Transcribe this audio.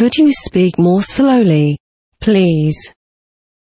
Could you speak more slowly, please?